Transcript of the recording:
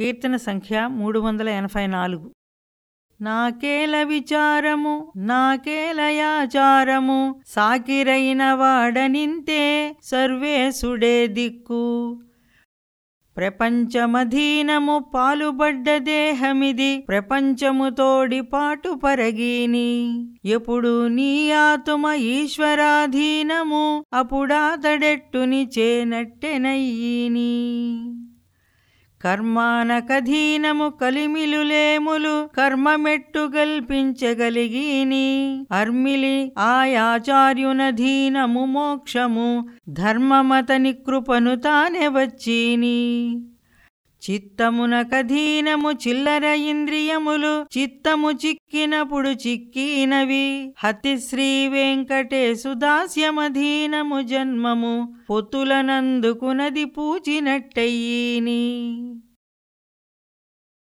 కీర్తన సంఖ్య మూడు వందల ఎనభై నాలుగు. నాకేల విచారము నాకేల యాచారము సాకిరైన వాడనింతే సర్వేసుడే దిక్కు. ప్రపంచమధీనము పాలుబడ్డ దేహమిది ప్రపంచము తోడి పాటు పరగీని. ఎప్పుడు నీ ఆతుమ ఈశ్వరాధీనము అప్పుడాతడెట్టుని చేనట్టెనయ్యీని. కర్మానకధీనము కలిమిలులేములు కర్మమెట్టు గల్పించగలిగిని అర్మిలి ఆయాచార్యునధీనము మోక్షము ధర్మమతని కృపను తానే వచ్చిని. చిత్తమునకధీనము చిల్లర ఇంద్రియములు చిత్తము చిక్కినప్పుడు చిక్కినవి. హతి శ్రీ జన్మము పొత్తులనందుకునది పూచినట్టయ్యీని.